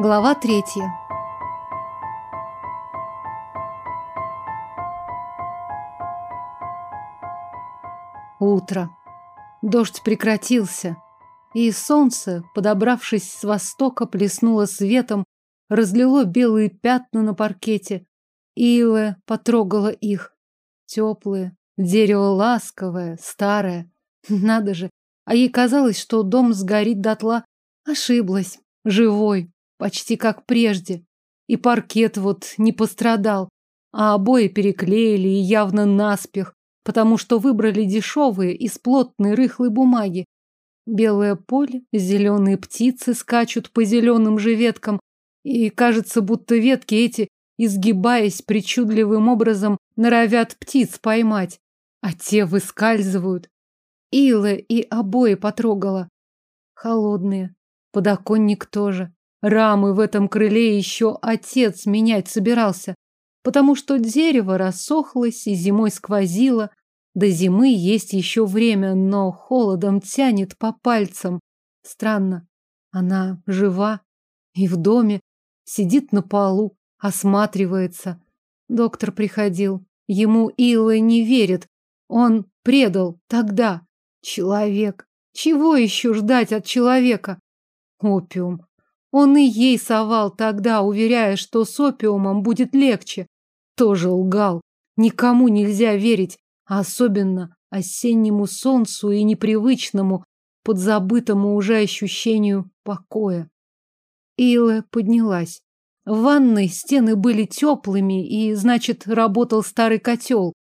Глава третья. Утро. Дождь прекратился, и солнце, подобравшись с востока, плеснуло светом, разлило белые пятна на паркете. Илэ потрогала их. Теплые, дерево ласковое, старое. Надо же, а ей казалось, что дом сгорит дотла. Ошиблась. Живой, почти как прежде. И паркет вот не пострадал, а обои переклеили и явно наспех, потому что выбрали дешевые из плотной рыхлой бумаги. Белое поле, зеленые птицы скачут по зеленым же веткам, и кажется, будто ветки эти, изгибаясь причудливым образом, норовят птиц поймать, а те выскальзывают. Ила и обои потрогала. Холодные, подоконник тоже. Рамы в этом крыле еще отец менять собирался, потому что дерево рассохлось и зимой сквозило. До зимы есть еще время, но холодом тянет по пальцам. Странно, она жива и в доме, сидит на полу, осматривается. Доктор приходил. Ему Илла не верит. Он предал тогда. Человек. Чего еще ждать от человека? Опиум. Он и ей совал тогда, уверяя, что с опиумом будет легче. Тоже лгал. Никому нельзя верить, особенно осеннему солнцу и непривычному, подзабытому уже ощущению покоя. Илэ поднялась. В ванной стены были теплыми, и, значит, работал старый котел.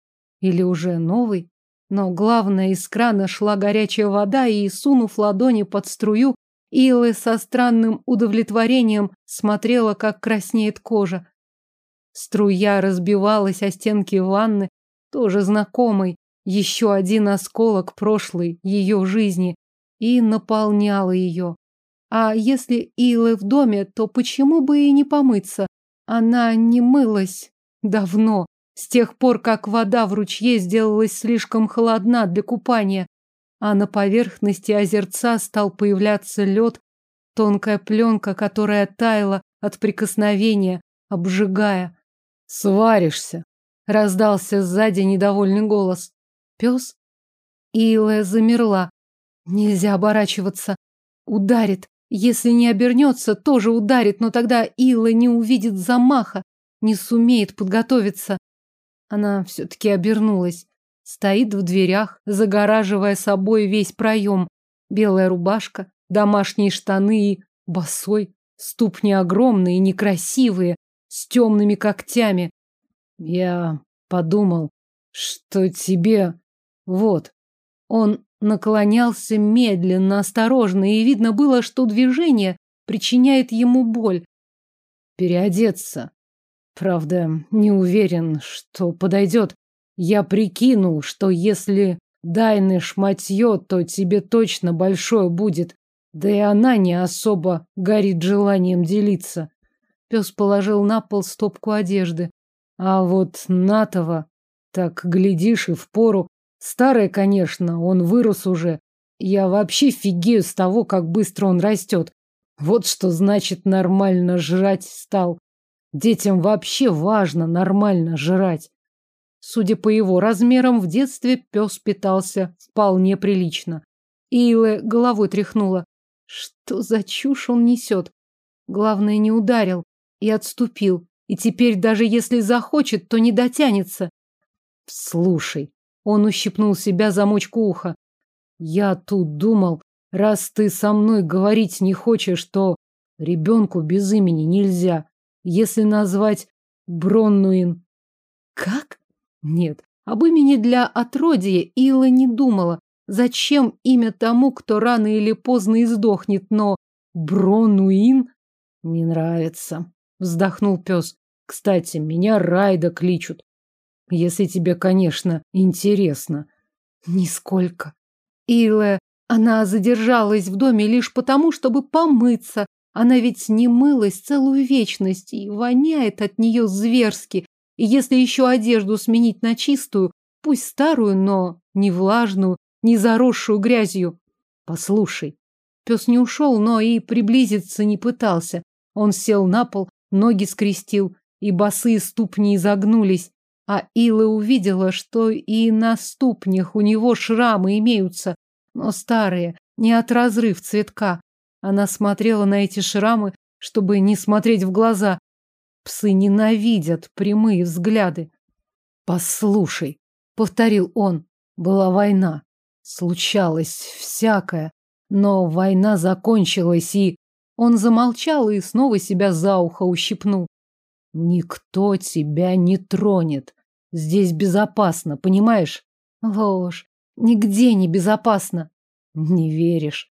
Или уже новый. Но главное, из крана шла горячая вода, и, сунув ладони под струю, Илы со странным удовлетворением смотрела, как краснеет кожа. Струя разбивалась о стенки ванны, тоже знакомый, еще один осколок прошлой ее жизни, и наполняла ее. А если Илы в доме, то почему бы и не помыться? Она не мылась давно, с тех пор, как вода в ручье сделалась слишком холодна для купания а на поверхности озерца стал появляться лед, тонкая пленка, которая таяла от прикосновения, обжигая. «Сваришься!» — раздался сзади недовольный голос. «Пес?» Илая замерла. Нельзя оборачиваться. Ударит. Если не обернется, тоже ударит, но тогда Ила не увидит замаха, не сумеет подготовиться. Она все-таки обернулась. Стоит в дверях, загораживая собой весь проем. Белая рубашка, домашние штаны и босой. Ступни огромные, некрасивые, с темными когтями. Я подумал, что тебе... Вот. Он наклонялся медленно, осторожно, и видно было, что движение причиняет ему боль. Переодеться. Правда, не уверен, что подойдет. Я прикинул, что если Дайны шматье, то тебе точно большое будет. Да и она не особо горит желанием делиться. Пес положил на пол стопку одежды. А вот Натова, так глядишь и впору. Старая, конечно, он вырос уже. Я вообще фигею с того, как быстро он растет. Вот что значит нормально жрать стал. Детям вообще важно нормально жрать. Судя по его размерам, в детстве пес питался вполне прилично. Илэ головой тряхнула. Что за чушь он несет? Главное, не ударил и отступил. И теперь, даже если захочет, то не дотянется. Слушай, он ущипнул себя замочку уха. Я тут думал, раз ты со мной говорить не хочешь, то ребенку без имени нельзя. Если назвать Броннуин. Как? Нет, об имени для отродья Илла не думала. Зачем имя тому, кто рано или поздно издохнет, но Бронуин не нравится, вздохнул пес. Кстати, меня Райда кличут. Если тебе, конечно, интересно. Нисколько. Илла, она задержалась в доме лишь потому, чтобы помыться. Она ведь не мылась целую вечность и воняет от нее зверски. И если еще одежду сменить на чистую, пусть старую, но не влажную, не заросшую грязью. Послушай. Пес не ушел, но и приблизиться не пытался. Он сел на пол, ноги скрестил, и босые ступни изогнулись. А Ила увидела, что и на ступнях у него шрамы имеются, но старые, не от разрыв цветка. Она смотрела на эти шрамы, чтобы не смотреть в глаза. Псы ненавидят прямые взгляды. «Послушай», — повторил он, — «была война. Случалось всякое, но война закончилась, и...» Он замолчал и снова себя за ухо ущипнул. Никто тебя не тронет. Здесь безопасно, понимаешь? Ложь. Нигде не безопасно. Не веришь.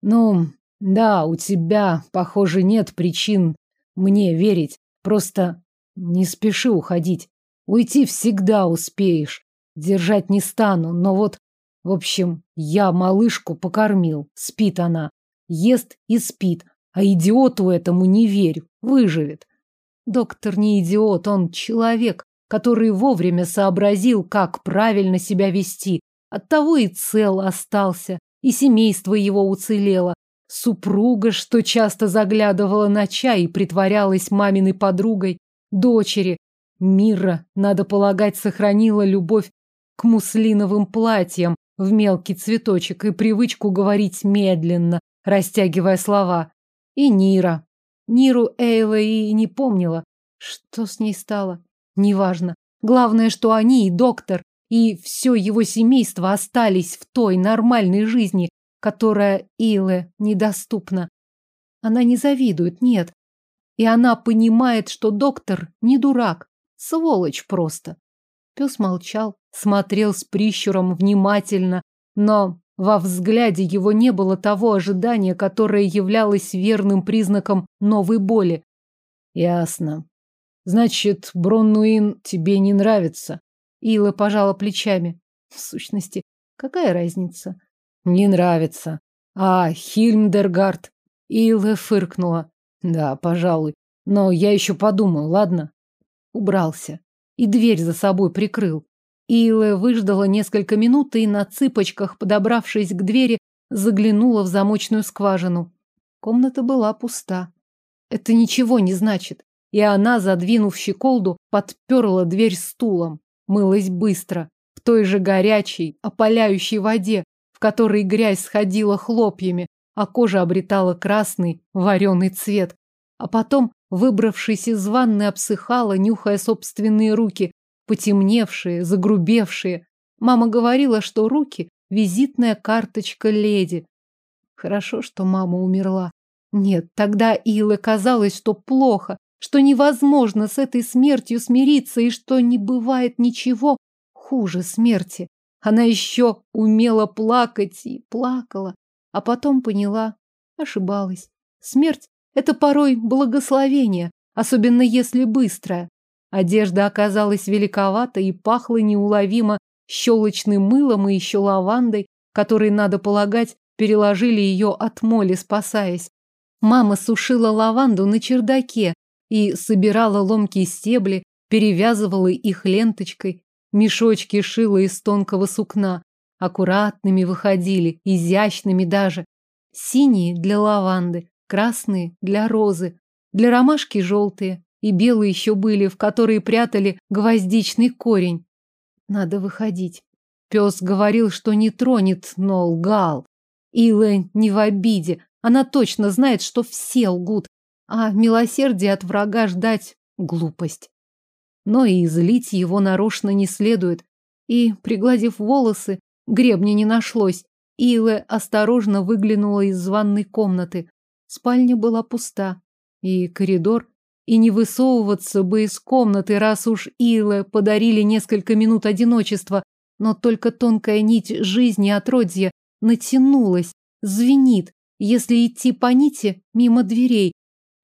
Ну, да, у тебя, похоже, нет причин мне верить. Просто не спеши уходить. Уйти всегда успеешь. Держать не стану, но вот, в общем, я малышку покормил. Спит она. Ест и спит. А идиоту этому не верь. Выживет. Доктор не идиот, он человек, который вовремя сообразил, как правильно себя вести. Оттого и цел остался, и семейство его уцелело. Супруга, что часто заглядывала на чай и притворялась маминой подругой, дочери. Мира, надо полагать, сохранила любовь к муслиновым платьям в мелкий цветочек и привычку говорить медленно, растягивая слова. И Нира, Ниру Эйла и не помнила. Что с ней стало? Неважно. Главное, что они и доктор, и все его семейство остались в той нормальной жизни, которая Эйле недоступна. Она не завидует, нет. И она понимает, что доктор не дурак, сволочь просто. Пес молчал, смотрел с прищуром внимательно, но во взгляде его не было того ожидания, которое являлось верным признаком новой боли. Ясно. Значит, Броннуин тебе не нравится. Ила пожала плечами. В сущности, какая разница? Не нравится. А Хильмдергард? Ила фыркнула. Да, пожалуй. Но я еще подумаю, ладно? Убрался. И дверь за собой прикрыл. Илэ выждала несколько минут и на цыпочках, подобравшись к двери, заглянула в замочную скважину. Комната была пуста. Это ничего не значит. И она, задвинув щеколду, подперла дверь стулом. Мылась быстро, в той же горячей, опаляющей воде, в которой грязь сходила хлопьями, а кожа обретала красный вареный цвет. А потом, выбравшись из ванны, обсыхала, нюхая собственные руки, потемневшие, загрубевшие. Мама говорила, что руки — визитная карточка леди. Хорошо, что мама умерла. Нет, тогда Иле казалось, что плохо, что невозможно с этой смертью смириться и что не бывает ничего хуже смерти. Она еще умела плакать и плакала, а потом поняла, ошибалась. Смерть — это порой благословение, особенно если быстрое. Одежда оказалась великовата и пахла неуловимо щелочным мылом и еще лавандой, которой, надо полагать, переложили ее от моли, спасаясь. Мама сушила лаванду на чердаке и собирала ломкие стебли, перевязывала их ленточкой. Мешочки шила из тонкого сукна. Аккуратными выходили, изящными даже. Синие для лаванды, красные для розы, для ромашки желтые, и белые еще были, в которые прятали гвоздичный корень. Надо выходить. Пес говорил, что не тронет, но лгал. Илэ не в обиде. Она точно знает, что все лгут. А милосердие от врага ждать — глупость. Но и злить его нарочно не следует. И, пригладив волосы, гребня не нашлось. Илэ осторожно выглянула из ванной комнаты. Спальня была пуста. И коридор и не высовываться бы из комнаты, раз уж Илэ подарили несколько минут одиночества, но только тонкая нить жизни отродья натянулась, звенит, если идти по нити мимо дверей.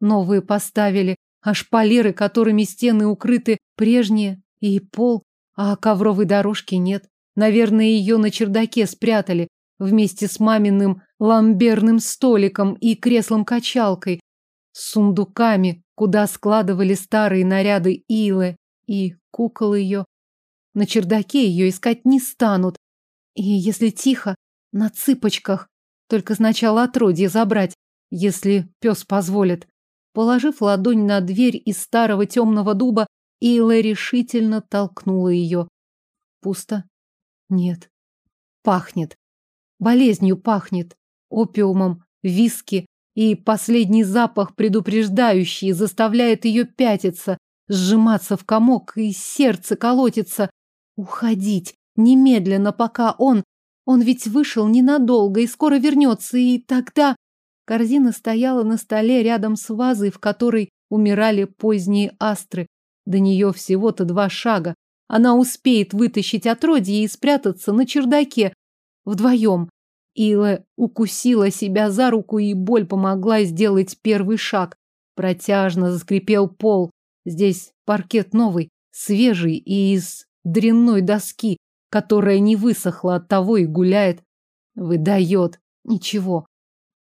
Новые поставили, а шпалеры, которыми стены укрыты, прежние, и пол, а ковровой дорожки нет. Наверное, ее на чердаке спрятали, вместе с маминым ламберным столиком и креслом-качалкой, с сундуками, куда складывали старые наряды Илы и кукол ее. На чердаке ее искать не станут. И если тихо, на цыпочках, только сначала отродье забрать, если пес позволит. Положив ладонь на дверь из старого темного дуба, Ила решительно толкнула ее. Пусто. Нет. Пахнет. Болезнью пахнет. Опиумом, виски. И последний запах, предупреждающий, заставляет ее пятиться, сжиматься в комок, и сердце колотится. Уходить. Немедленно, пока он... Он ведь вышел ненадолго и скоро вернется, и тогда... Корзина стояла на столе рядом с вазой, в которой умирали поздние астры. До нее всего-то два шага. Она успеет вытащить отродье и спрятаться на чердаке. Вдвоем. Ила укусила себя за руку, и боль помогла сделать первый шаг. Протяжно заскрипел пол. Здесь паркет новый, свежий и из дрянной доски, которая не высохла от того и гуляет. Выдает. Ничего.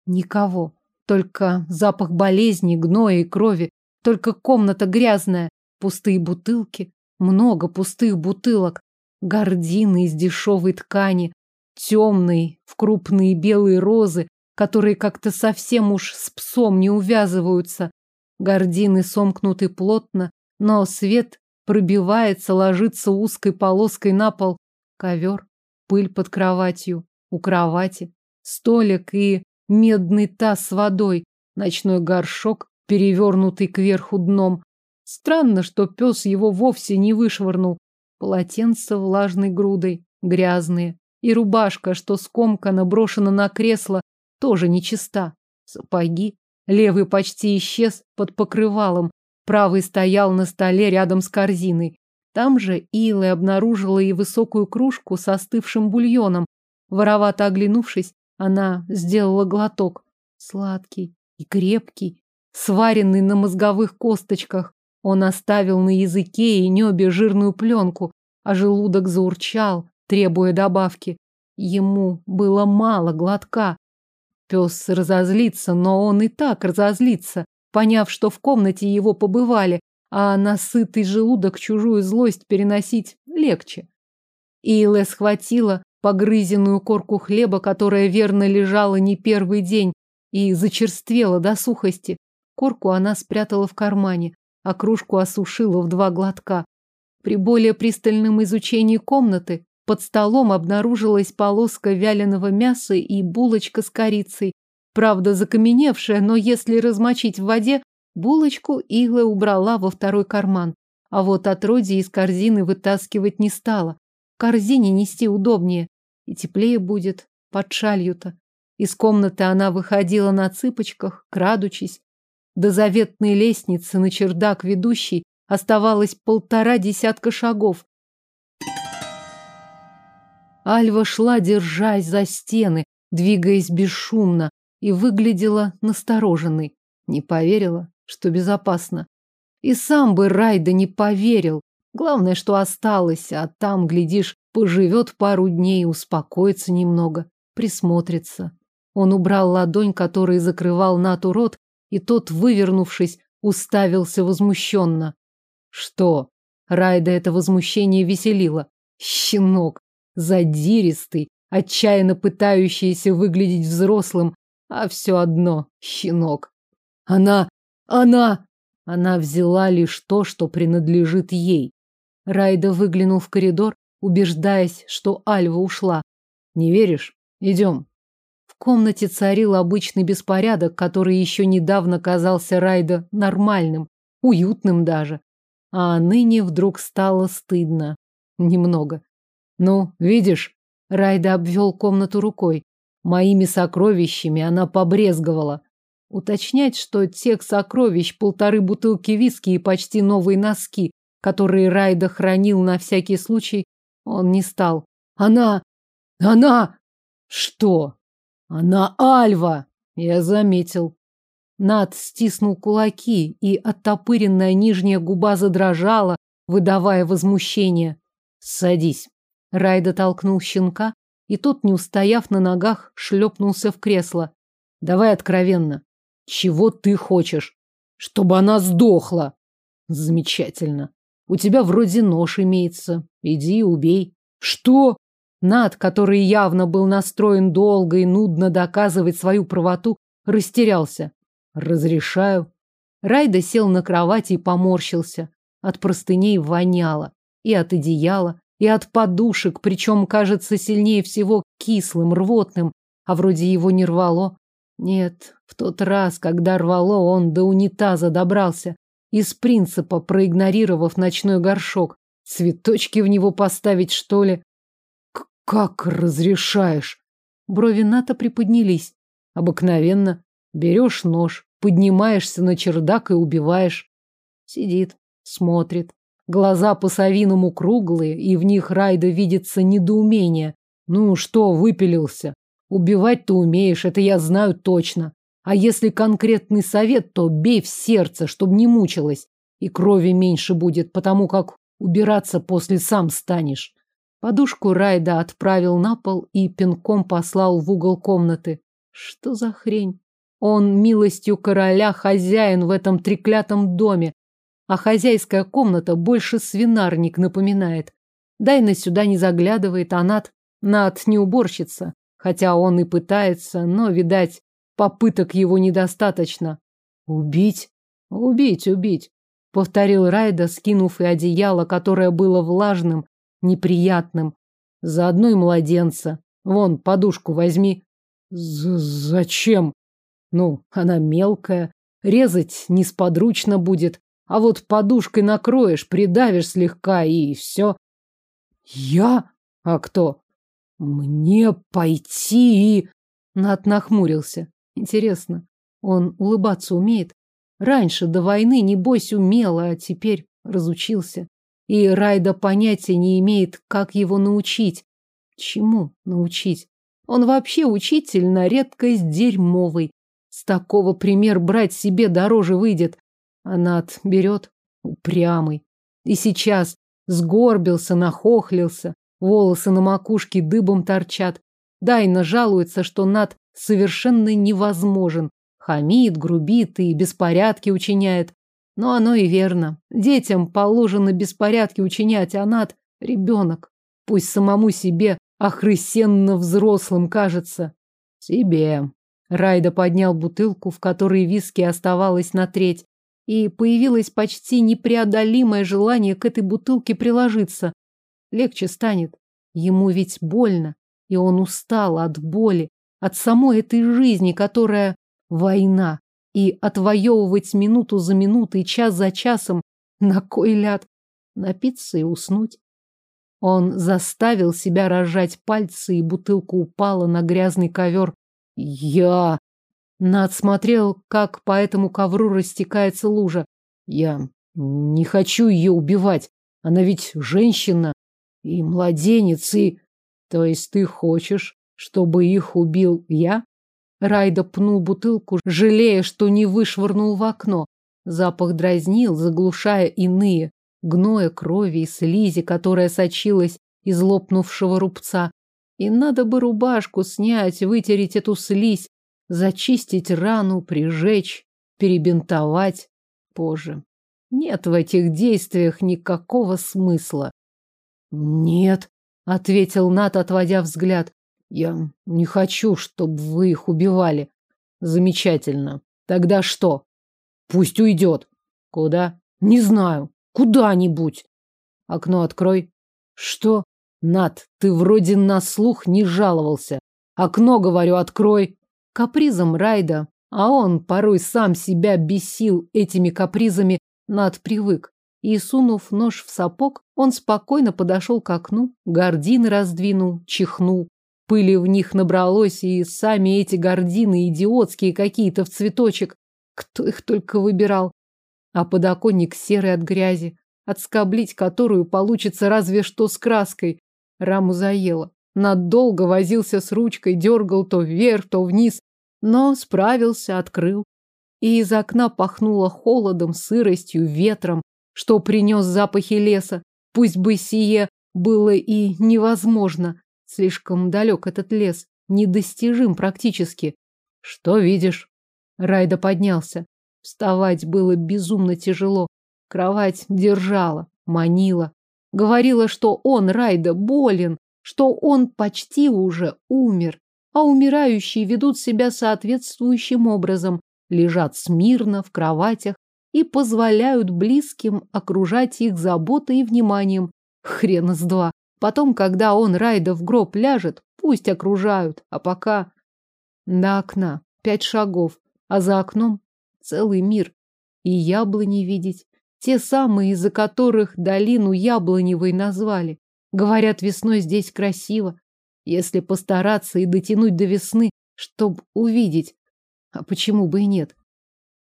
Никого. Только запах болезни, гноя и крови. Только комната грязная. Пустые бутылки. Много пустых бутылок. Гордины из дешевой ткани. Темные, в крупные белые розы, которые как-то совсем уж с псом не увязываются. Гордины сомкнуты плотно, но свет пробивается, ложится узкой полоской на пол. Ковер, пыль под кроватью, у кровати, столик и медный таз с водой, ночной горшок, перевернутый кверху дном. Странно, что пес его вовсе не вышвырнул. Полотенце влажной грудой, грязные. И рубашка, что скомкана, брошена на кресло, тоже нечиста. Сапоги. Левый почти исчез под покрывалом. Правый стоял на столе рядом с корзиной. Там же Илла обнаружила и высокую кружку с остывшим бульоном. Воровато оглянувшись, она сделала глоток. Сладкий и крепкий, сваренный на мозговых косточках. Он оставил на языке и небе жирную пленку, а желудок заурчал, требуя добавки. Ему было мало глотка. Пес разозлится, но он и так разозлится, поняв, что в комнате его побывали, а на сытый желудок чужую злость переносить легче. Илэ схватила погрызенную корку хлеба, которая верно лежала не первый день и зачерствела до сухости. Корку она спрятала в кармане, а кружку осушила в два глотка. При более пристальном изучении комнаты под столом обнаружилась полоска вяленого мяса и булочка с корицей. Правда, закаменевшая, но если размочить в воде, Булочку Игла убрала во второй карман, а вот отродье из корзины вытаскивать не стала. В корзине нести удобнее и теплее будет под шалью-то. Из комнаты она выходила на цыпочках, крадучись. До заветной лестницы на чердак ведущий оставалось полтора десятка шагов. Альва шла, держась за стены, двигаясь бесшумно, и выглядела настороженной. Не поверила, что безопасно. И сам бы Райда не поверил. Главное, что осталось, а там, глядишь, поживет пару дней, успокоится немного, присмотрится. Он убрал ладонь, которой закрывал Нату рот, и тот, вывернувшись, уставился возмущенно. Что? Райда это возмущение веселило. Щенок, задиристый, отчаянно пытающийся выглядеть взрослым, а все одно щенок. Она она... Она взяла лишь то, что принадлежит ей. Райда выглянул в коридор, убеждаясь, что Альва ушла. Не веришь? Идем. В комнате царил обычный беспорядок, который еще недавно казался Райда нормальным, уютным даже. А ныне вдруг стало стыдно. Немного. Ну, видишь, Райда обвел комнату рукой. Моими сокровищами она побрезговала. Уточнять, что тех сокровищ полторы бутылки виски и почти новые носки, которые Райда хранил на всякий случай, он не стал. Она... Она... Что? Она Альва! Я заметил. Над стиснул кулаки, и оттопыренная нижняя губа задрожала, выдавая возмущение. Садись. Райда толкнул щенка, и тот, не устояв на ногах, шлепнулся в кресло. Давай откровенно. Чего ты хочешь? Чтобы она сдохла. Замечательно. У тебя вроде нож имеется. Иди убей. Что? Над, который явно был настроен долго и нудно доказывать свою правоту, растерялся. Разрешаю. Райда сел на кровати и поморщился. От простыней воняло. И от одеяла, и от подушек, причем, кажется, сильнее всего кислым, рвотным, а вроде его не рвало. Нет, в тот раз, когда рвало, он до унитаза добрался, из принципа проигнорировав ночной горшок. Цветочки в него поставить, что ли? К как разрешаешь? Брови Ната приподнялись. Обыкновенно. Берешь нож, поднимаешься на чердак и убиваешь. Сидит, смотрит. Глаза по-совиному круглые, и в них Райда видится недоумение. Ну что, выпилился? Убивать-то умеешь, это я знаю точно. А если конкретный совет, то бей в сердце, чтобы не мучилась. И крови меньше будет, потому как убираться после сам станешь. Подушку Райда отправил на пол и пинком послал в угол комнаты. Что за хрень? Он милостью короля хозяин в этом треклятом доме, а хозяйская комната больше свинарник напоминает. Дайна сюда не заглядывает, а Над... Над не уборщица. Хотя он и пытается, но, видать, попыток его недостаточно. Убить? Убить, убить. Повторил Райда, скинув и одеяло, которое было влажным, неприятным. Заодно и младенца. Вон, подушку возьми. З Зачем? Ну, она мелкая. Резать несподручно будет. А вот подушкой накроешь, придавишь слегка и все. Я? А кто? Мне пойти и... Над нахмурился. Интересно, он улыбаться умеет? Раньше, до войны, небось, умел, а теперь разучился. И Райда понятия не имеет, как его научить. Чему научить? Он вообще учитель на редкость дерьмовый. С такого пример брать себе дороже выйдет. Анат берет упрямый. И сейчас сгорбился, нахохлился, волосы на макушке дыбом торчат. Дайна жалуется, что Над совершенно невозможен. Хамит, грубит и беспорядки учиняет. Но оно и верно. Детям положено беспорядки учинять, а Над — ребенок. Пусть самому себе охрысенно взрослым кажется. Себе. Райда поднял бутылку, в которой виски оставалось на треть, и появилось почти непреодолимое желание к этой бутылке приложиться. Легче станет. Ему ведь больно, и он устал от боли, от самой этой жизни, которая война, и отвоевывать минуту за минутой, час за часом, на кой ляд, напиться и уснуть. Он заставил себя разжать пальцы, и бутылка упала на грязный ковер. Я над смотрел, как по этому ковру растекается лужа. Я не хочу ее убивать. Она ведь женщина и младенец, и... То есть ты хочешь, чтобы их убил я? Райда пнул бутылку, жалея, что не вышвырнул в окно. Запах дразнил, заглушая иные, гноя крови и слизи, которая сочилась из лопнувшего рубца. И надо бы рубашку снять, вытереть эту слизь, Зачистить рану, прижечь, перебинтовать позже. Нет в этих действиях никакого смысла. Нет, ответил Нат, отводя взгляд. Я не хочу, чтобы вы их убивали. Замечательно. Тогда что? Пусть уйдет. Куда? Не знаю. Куда-нибудь. Окно открой. Что? Нат, ты вроде на слух не жаловался. Окно, говорю, открой капризом Райда, а он порой сам себя бесил этими капризами, над привык. И, сунув нож в сапог, он спокойно подошел к окну, гордины раздвинул, чихнул. Пыли в них набралось, и сами эти гордины идиотские какие-то в цветочек. Кто их только выбирал. А подоконник серый от грязи, отскоблить которую получится разве что с краской. Раму заело. Надолго возился с ручкой, дергал то вверх, то вниз, но справился, открыл. И из окна пахнуло холодом, сыростью, ветром, что принес запахи леса. Пусть бы сие было и невозможно. Слишком далек этот лес, недостижим практически. Что видишь? Райда поднялся. Вставать было безумно тяжело. Кровать держала, манила. Говорила, что он, Райда, болен, что он почти уже умер а умирающие ведут себя соответствующим образом, лежат смирно в кроватях, и позволяют близким окружать их заботой и вниманием. Хрена с два. Потом, когда он Райда в гроб ляжет, пусть окружают, а пока... До окна пять шагов, а за окном целый мир. И яблони видеть. Те самые, из-за которых долину Яблоневой назвали. Говорят, весной здесь красиво. Если постараться и дотянуть до весны, чтоб увидеть. А почему бы и нет?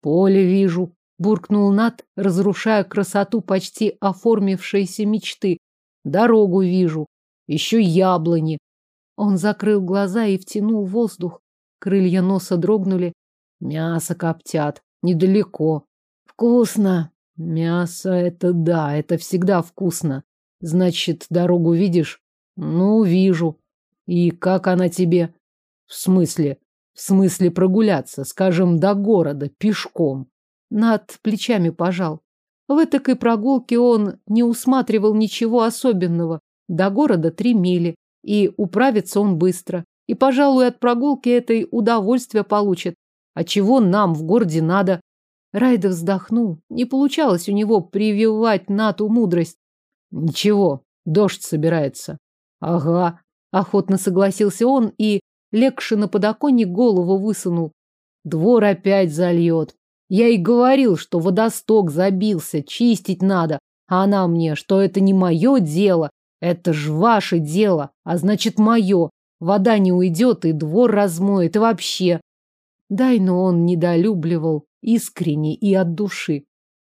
Поле вижу, буркнул Нат, разрушая красоту почти оформившейся мечты. Дорогу вижу, еще яблони. Он закрыл глаза и втянул воздух. Крылья носа дрогнули. Мясо коптят. Недалеко. Вкусно. Мясо — это да, это всегда вкусно. Значит, дорогу видишь? Ну, вижу. И как она тебе? В смысле? В смысле прогуляться, скажем, до города, пешком. Над плечами пожал. В этой прогулке он не усматривал ничего особенного. До города три мили, и управится он быстро. И, пожалуй, от прогулки этой удовольствие получит. А чего нам в городе надо? Райда вздохнул. Не получалось у него прививать Нату мудрость. Ничего, дождь собирается. Ага, охотно согласился он и, легши на подоконник, голову высунул. Двор опять зальет. Я и говорил, что водосток забился, чистить надо. А она мне, что это не мое дело, это ж ваше дело, а значит мое. Вода не уйдет, и двор размоет, и вообще. Дай, но он недолюбливал, искренне и от души.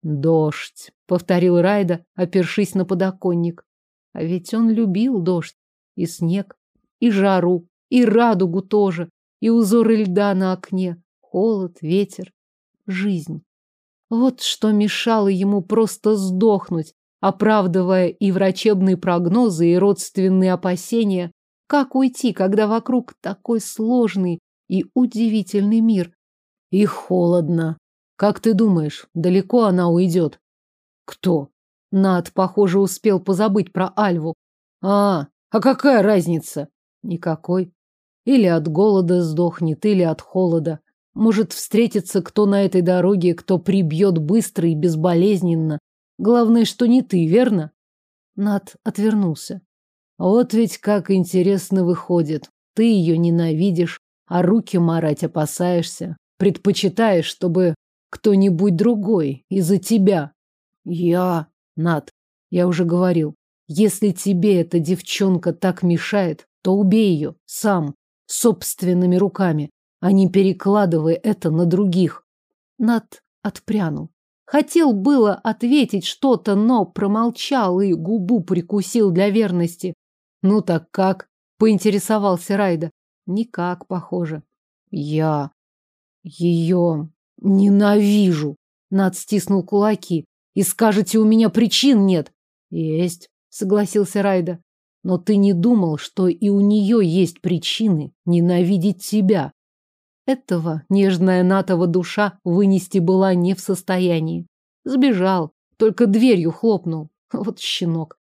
Дождь, повторил Райда, опершись на подоконник. А ведь он любил дождь, и снег, и жару, и радугу тоже, и узоры льда на окне, холод, ветер, жизнь. Вот что мешало ему просто сдохнуть, оправдывая и врачебные прогнозы, и родственные опасения. Как уйти, когда вокруг такой сложный и удивительный мир? И холодно. Как ты думаешь, далеко она уйдет? Кто? Над, похоже, успел позабыть про Альву. А, а какая разница? Никакой. Или от голода сдохнет, или от холода. Может встретиться кто на этой дороге, кто прибьет быстро и безболезненно. Главное, что не ты, верно? Над отвернулся. Вот ведь как интересно выходит. Ты ее ненавидишь, а руки марать опасаешься. Предпочитаешь, чтобы кто-нибудь другой из-за тебя. Я, Над, я уже говорил, если тебе эта девчонка так мешает, то убей ее сам, собственными руками а не перекладывая это на других. Над отпрянул. Хотел было ответить что-то, но промолчал и губу прикусил для верности. Ну так как? Поинтересовался Райда. Никак, похоже. Я ее ненавижу. Над стиснул кулаки. И скажете, у меня причин нет. Есть, согласился Райда. Но ты не думал, что и у нее есть причины ненавидеть тебя. Этого нежная Натова душа вынести была не в состоянии. Сбежал, только дверью хлопнул. Вот щенок.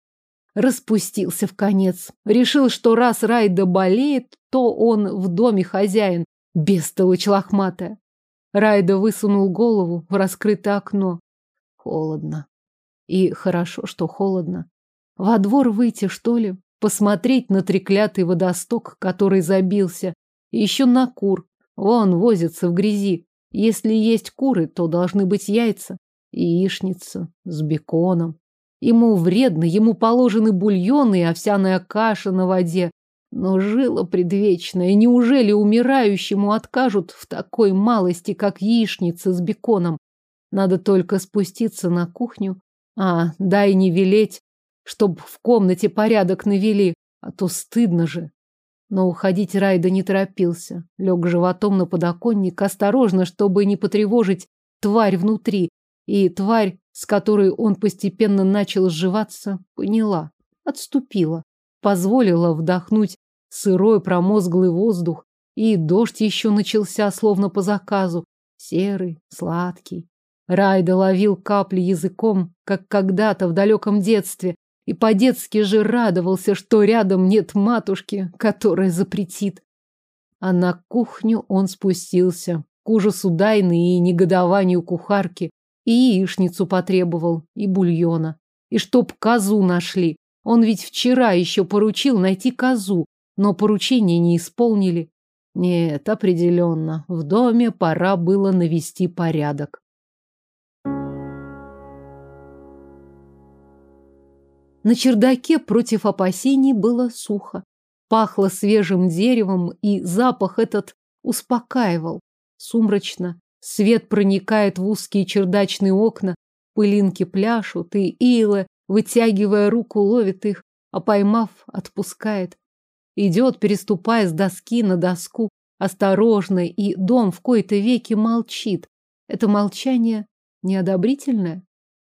Распустился в конец. Решил, что раз Райда болеет, то он в доме хозяин, бестолочь лохматая. Райда высунул голову в раскрытое окно. Холодно. И хорошо, что холодно. Во двор выйти, что ли? Посмотреть на треклятый водосток, который забился. И еще на кур, Вон возится в грязи. Если есть куры, то должны быть яйца. И яичница с беконом. Ему вредно, ему положены бульоны и овсяная каша на воде. Но жила предвечная, неужели умирающему откажут в такой малости, как яичница с беконом? Надо только спуститься на кухню. А, дай не велеть, чтоб в комнате порядок навели, а то стыдно же. Но уходить Райда не торопился. Лег животом на подоконник, осторожно, чтобы не потревожить тварь внутри. И тварь, с которой он постепенно начал сживаться, поняла, отступила, позволила вдохнуть сырой промозглый воздух. И дождь еще начался, словно по заказу, серый, сладкий. Райда ловил капли языком, как когда-то в далеком детстве, и по-детски же радовался, что рядом нет матушки, которая запретит. А на кухню он спустился, к ужасу Дайны и негодованию кухарки, И яичницу потребовал, и бульона. И чтоб козу нашли. Он ведь вчера еще поручил найти козу, но поручение не исполнили. Нет, определенно, в доме пора было навести порядок. На чердаке против опасений было сухо. Пахло свежим деревом, и запах этот успокаивал. Сумрачно. Свет проникает в узкие чердачные окна, пылинки пляшут, и Ила, вытягивая руку, ловит их, а поймав, отпускает. Идет, переступая с доски на доску, осторожно, и дом в кои-то веки молчит. Это молчание неодобрительное.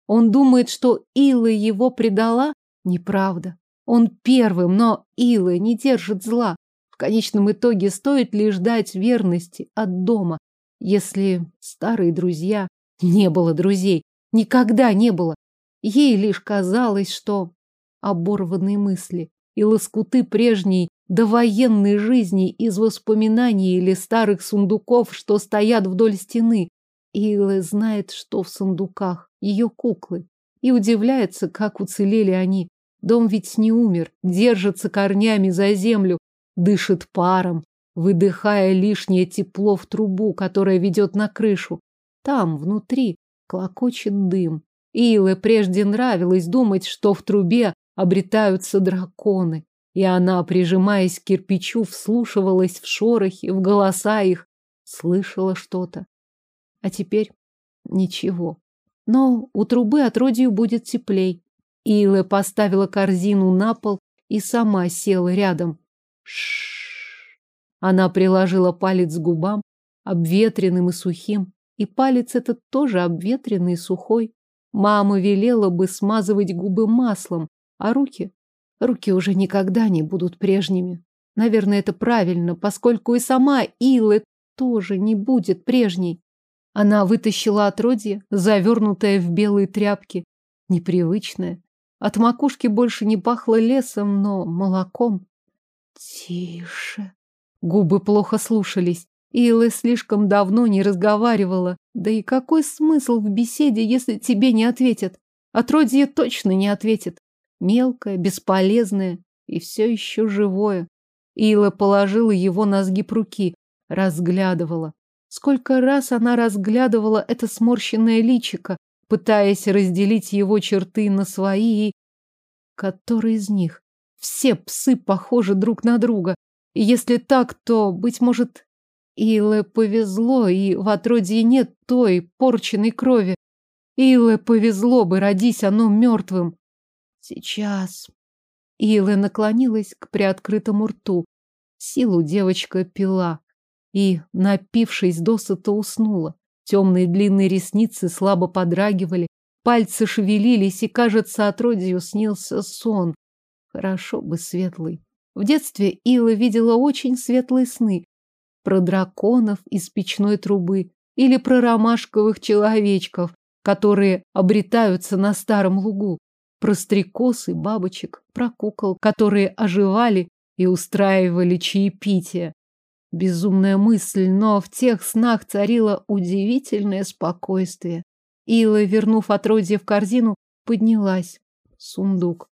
Он думает, что Ила его предала? Неправда. Он первым, но Ила не держит зла. В конечном итоге стоит ли ждать верности от дома, если старые друзья... Не было друзей. Никогда не было. Ей лишь казалось, что оборванные мысли и лоскуты прежней довоенной жизни из воспоминаний или старых сундуков, что стоят вдоль стены. Илла знает, что в сундуках ее куклы, и удивляется, как уцелели они. Дом ведь не умер, держится корнями за землю, дышит паром, выдыхая лишнее тепло в трубу, которая ведет на крышу. Там, внутри, клокочет дым. Иле прежде нравилось думать, что в трубе обретаются драконы, и она, прижимаясь к кирпичу, вслушивалась в шорохи, в голоса их, слышала что-то. А теперь ничего. Но у трубы отродью будет теплей. Илэ поставила корзину на пол и сама села рядом. Шш. Она приложила палец к губам, обветренным и сухим, и палец этот тоже обветренный и сухой. Мама велела бы смазывать губы маслом, а руки? Руки уже никогда не будут прежними. Наверное, это правильно, поскольку и сама Илэ тоже не будет прежней. Она вытащила отродье, завернутое в белые тряпки, непривычное, от макушки больше не пахло лесом, но молоком. Тише. Губы плохо слушались. Илла слишком давно не разговаривала. Да и какой смысл в беседе, если тебе не ответят? Отродье точно не ответит. Мелкое, бесполезное и все еще живое. Ила положила его на сгиб руки, разглядывала. Сколько раз она разглядывала это сморщенное личико, пытаясь разделить его черты на свои. Который из них? Все псы похожи друг на друга. И если так, то, быть может, Иле повезло, и в отродье нет той порченной крови. Иле повезло бы, родись оно мертвым. Сейчас. Иле наклонилась к приоткрытому рту. Силу девочка пила и, напившись досыта, уснула. Темные длинные ресницы слабо подрагивали, пальцы шевелились, и, кажется, отродью снился сон. Хорошо бы светлый. В детстве Ила видела очень светлые сны. Про драконов из печной трубы или про ромашковых человечков, которые обретаются на старом лугу. Про стрекоз и бабочек, про кукол, которые оживали и устраивали чаепитие. Безумная мысль, но в тех снах царило удивительное спокойствие. Ила, вернув отродье в корзину, поднялась. Сундук.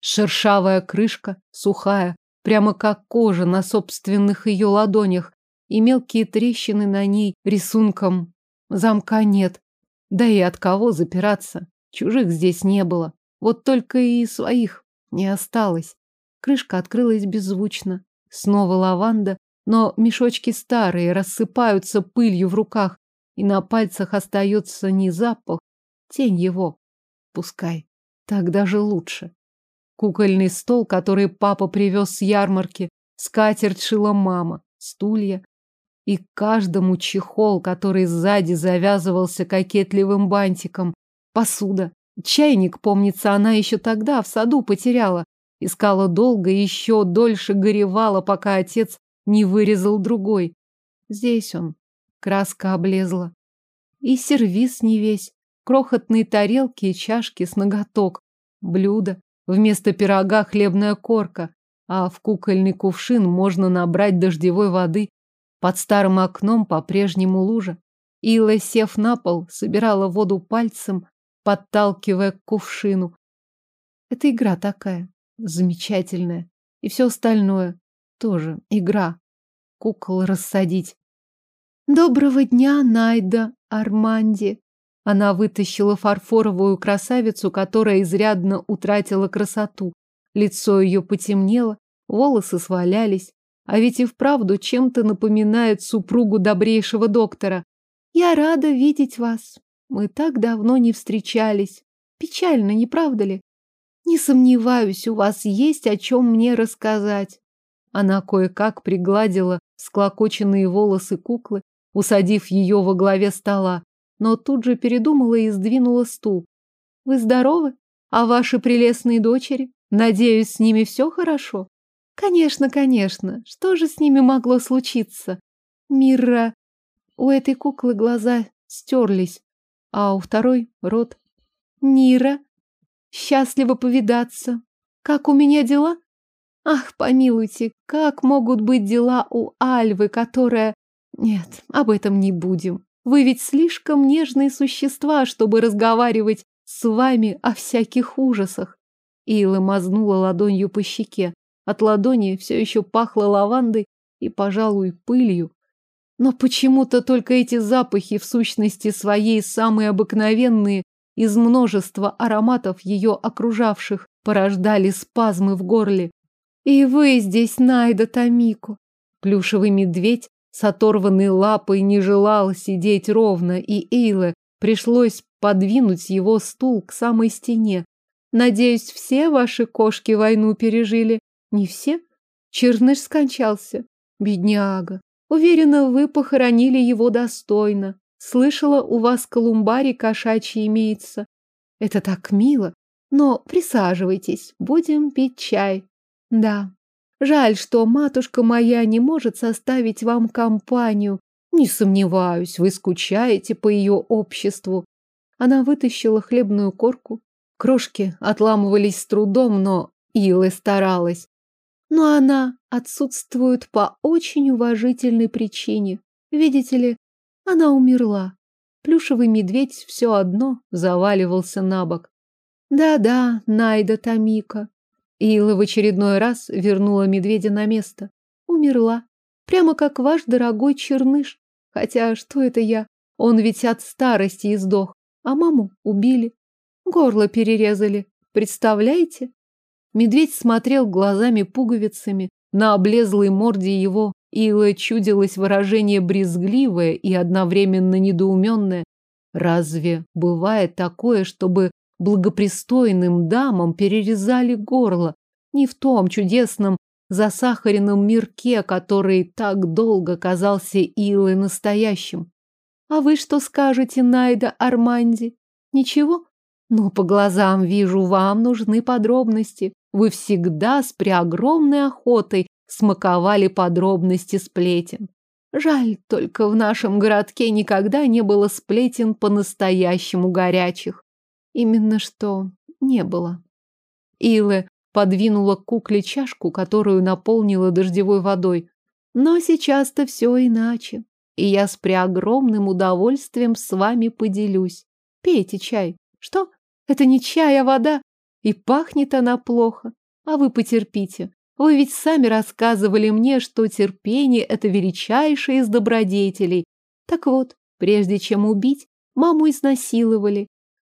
Шершавая крышка, сухая, прямо как кожа на собственных ее ладонях, и мелкие трещины на ней рисунком. Замка нет. Да и от кого запираться? Чужих здесь не было. Вот только и своих не осталось. Крышка открылась беззвучно. Снова лаванда, но мешочки старые, рассыпаются пылью в руках, и на пальцах остается не запах, тень его. Пускай. Так даже лучше. Кукольный стол, который папа привез с ярмарки, скатерть шила мама, стулья. И каждому чехол, который сзади завязывался кокетливым бантиком. Посуда. Чайник, помнится, она еще тогда в саду потеряла. Искала долго и еще дольше горевала, пока отец не вырезал другой. Здесь он. Краска облезла. И сервиз не весь. Крохотные тарелки и чашки с ноготок. Блюдо. Вместо пирога хлебная корка. А в кукольный кувшин можно набрать дождевой воды. Под старым окном по-прежнему лужа. Ила, сев на пол, собирала воду пальцем, подталкивая к кувшину. Это игра такая, замечательная. И все остальное тоже игра. Кукол рассадить. Доброго дня, Найда Арманди. Она вытащила фарфоровую красавицу, которая изрядно утратила красоту. Лицо ее потемнело, волосы свалялись. А ведь и вправду чем-то напоминает супругу добрейшего доктора. Я рада видеть вас. Мы так давно не встречались. Печально, не правда ли? Не сомневаюсь, у вас есть о чем мне рассказать. Она кое-как пригладила склокоченные волосы куклы, усадив ее во главе стола, но тут же передумала и сдвинула стул. Вы здоровы? А ваши прелестные дочери? Надеюсь, с ними все хорошо? Конечно, конечно. Что же с ними могло случиться? Мира... У этой куклы глаза стерлись, а у второй рот. Нира, счастливо повидаться. Как у меня дела? Ах, помилуйте, как могут быть дела у Альвы, которая... Нет, об этом не будем. Вы ведь слишком нежные существа, чтобы разговаривать с вами о всяких ужасах. Ила мазнула ладонью по щеке. От ладони все еще пахло лавандой и, пожалуй, пылью. Но почему-то только эти запахи в сущности своей самые обыкновенные из множества ароматов ее окружавших порождали спазмы в горле. И вы здесь, Найда Тамико. Плюшевый медведь с оторванной лапой не желал сидеть ровно, и Эйле пришлось подвинуть его стул к самой стене. Надеюсь, все ваши кошки войну пережили? Не все? Черныш скончался. Бедняга. Уверена, вы похоронили его достойно. Слышала, у вас колумбарий кошачий имеется. Это так мило. Но присаживайтесь, будем пить чай. Да, жаль, что матушка моя не может составить вам компанию. Не сомневаюсь, вы скучаете по ее обществу. Она вытащила хлебную корку. Крошки отламывались с трудом, но Илы старалась. Но она отсутствует по очень уважительной причине. Видите ли, она умерла. Плюшевый медведь все одно заваливался на бок. Да-да, Найда Тамика. Ила в очередной раз вернула медведя на место. Умерла. Прямо как ваш дорогой черныш. Хотя что это я? Он ведь от старости издох. А маму убили. Горло перерезали. Представляете? Медведь смотрел глазами-пуговицами. На облезлой морде его Ила чудилось выражение брезгливое и одновременно недоуменное. Разве бывает такое, чтобы благопристойным дамам перерезали горло, не в том чудесном засахаренном мирке, который так долго казался Илой настоящим. А вы что скажете, Найда Арманди? Ничего? Но по глазам вижу, вам нужны подробности. Вы всегда с преогромной охотой смаковали подробности сплетен. Жаль, только в нашем городке никогда не было сплетен по-настоящему горячих. Именно что не было. Илэ подвинула к кукле чашку, которую наполнила дождевой водой. Но сейчас-то все иначе. И я с преогромным удовольствием с вами поделюсь. Пейте чай. Что? Это не чай, а вода. И пахнет она плохо. А вы потерпите. Вы ведь сами рассказывали мне, что терпение – это величайшее из добродетелей. Так вот, прежде чем убить, маму изнасиловали,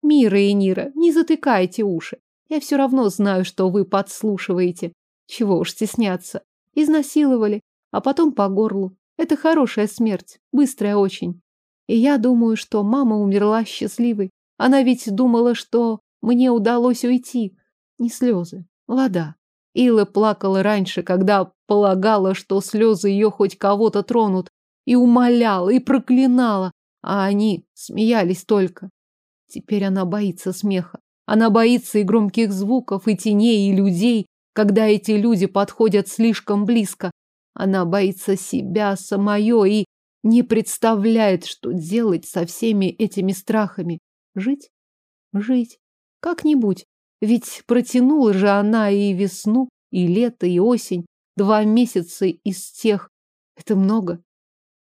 Мира и Нира, не затыкайте уши. Я все равно знаю, что вы подслушиваете. Чего уж стесняться. Изнасиловали, а потом по горлу. Это хорошая смерть, быстрая очень. И я думаю, что мама умерла счастливой. Она ведь думала, что мне удалось уйти. Не слезы, вода. Ила плакала раньше, когда полагала, что слезы ее хоть кого-то тронут, и умоляла, и проклинала, а они смеялись только. Теперь она боится смеха. Она боится и громких звуков, и теней, и людей, когда эти люди подходят слишком близко. Она боится себя самое и не представляет, что делать со всеми этими страхами. Жить? Жить. Как-нибудь. Ведь протянула же она и весну, и лето, и осень. Два месяца из тех. Это много.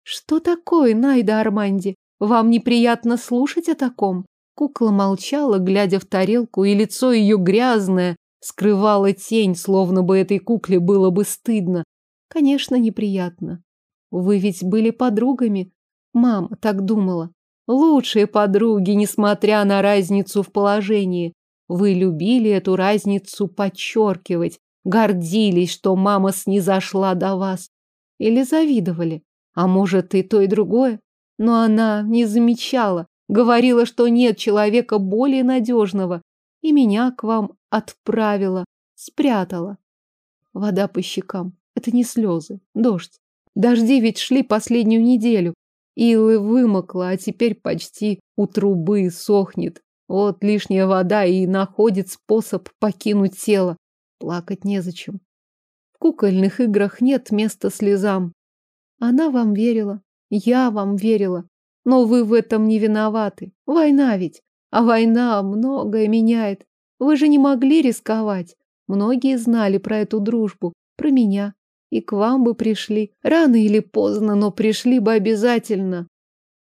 Что такое, Найда Арманди? Вам неприятно слушать о таком? Кукла молчала, глядя в тарелку, и лицо ее грязное скрывало тень, словно бы этой кукле было бы стыдно. Конечно, неприятно. Вы ведь были подругами. Мама так думала. Лучшие подруги, несмотря на разницу в положении. Вы любили эту разницу подчеркивать, гордились, что мама снизошла до вас. Или завидовали. А может, и то, и другое. Но она не замечала. Говорила, что нет человека более надежного. И меня к вам отправила, спрятала. Вода по щекам. Это не слезы, дождь. Дожди ведь шли последнюю неделю. Илы вымокла, а теперь почти у трубы сохнет. Вот лишняя вода и находит способ покинуть тело. Плакать незачем. В кукольных играх нет места слезам. Она вам верила, я вам верила. Но вы в этом не виноваты. Война ведь. А война многое меняет. Вы же не могли рисковать. Многие знали про эту дружбу, про меня. И к вам бы пришли. Рано или поздно, но пришли бы обязательно.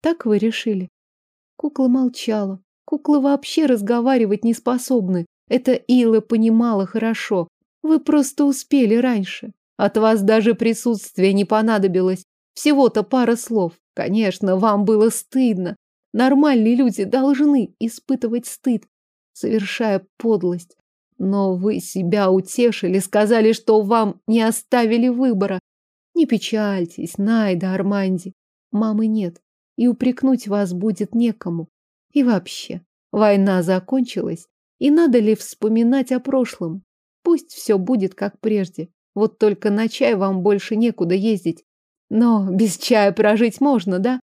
Так вы решили. Кукла молчала. Куклы вообще разговаривать не способны. Это Ила понимала хорошо. Вы просто успели раньше. От вас даже присутствие не понадобилось. Всего-то пара слов. Конечно, вам было стыдно. Нормальные люди должны испытывать стыд, совершая подлость. Но вы себя утешили, сказали, что вам не оставили выбора. Не печальтесь, Найда Арманди. Мамы нет, и упрекнуть вас будет некому. И вообще, война закончилась, и надо ли вспоминать о прошлом? Пусть все будет как прежде. Вот только на чай вам больше некуда ездить. Но без чая прожить можно, да?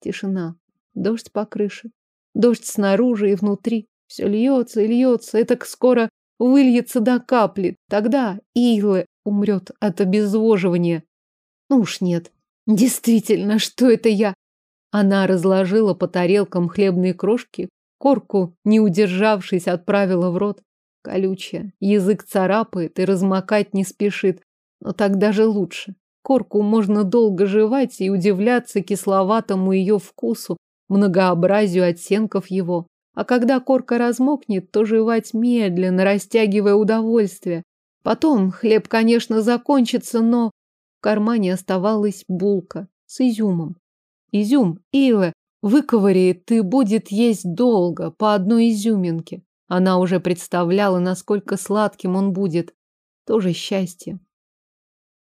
Тишина. Дождь по крыше. Дождь снаружи и внутри. Все льется и льется. Это скоро выльется до капли. Тогда Илэ умрет от обезвоживания. Ну уж нет. Действительно, что это я? Она разложила по тарелкам хлебные крошки, корку, не удержавшись, отправила в рот. Колючая, язык царапает и размокать не спешит, но так даже лучше. Корку можно долго жевать и удивляться кисловатому ее вкусу, многообразию оттенков его. А когда корка размокнет, то жевать медленно, растягивая удовольствие. Потом хлеб, конечно, закончится, но в кармане оставалась булка с изюмом. Изюм, Илэ, выковыряет и будет есть долго, по одной изюминке. Она уже представляла, насколько сладким он будет. Тоже счастье.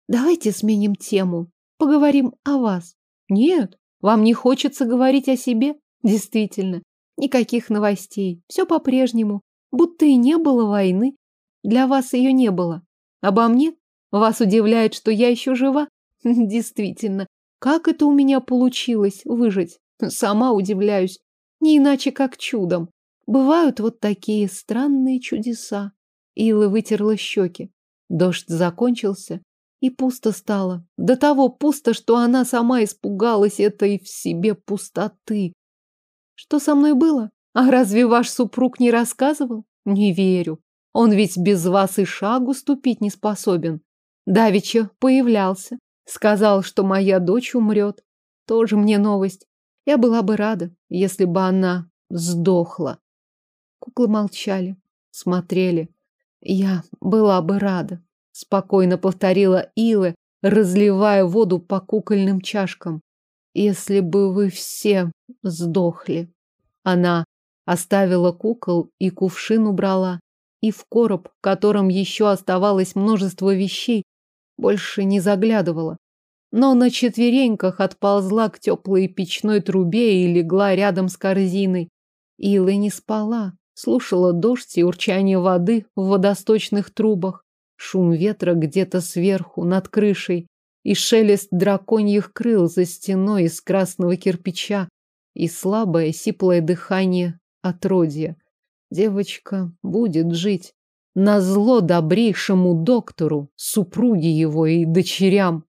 Давайте сменим тему. Поговорим о вас. Нет, вам не хочется говорить о себе? Действительно, никаких новостей. Все по-прежнему. Будто и не было войны. Для вас ее не было. Обо мне? Вас удивляет, что я еще жива? Действительно, как это у меня получилось выжить? Сама удивляюсь. Не иначе, как чудом. Бывают вот такие странные чудеса. Ила вытерла щеки. Дождь закончился, и пусто стало. До того пусто, что она сама испугалась этой в себе пустоты. Что со мной было? А разве ваш супруг не рассказывал? Не верю. Он ведь без вас и шагу ступить не способен. Давича появлялся. Сказал, что моя дочь умрет. Тоже мне новость. Я была бы рада, если бы она сдохла. Куклы молчали, смотрели. Я была бы рада спокойно повторила Илэ, разливая воду по кукольным чашкам. Если бы вы все сдохли. Она оставила кукол и кувшин убрала, и в короб, в котором еще оставалось множество вещей, больше не заглядывала. Но на четвереньках отползла к теплой печной трубе и легла рядом с корзиной. Ила не спала, слушала дождь и урчание воды в водосточных трубах шум ветра где-то сверху, над крышей, и шелест драконьих крыл за стеной из красного кирпича, и слабое сиплое дыхание отродья. Девочка будет жить. на зло добрейшему доктору, супруге его и дочерям.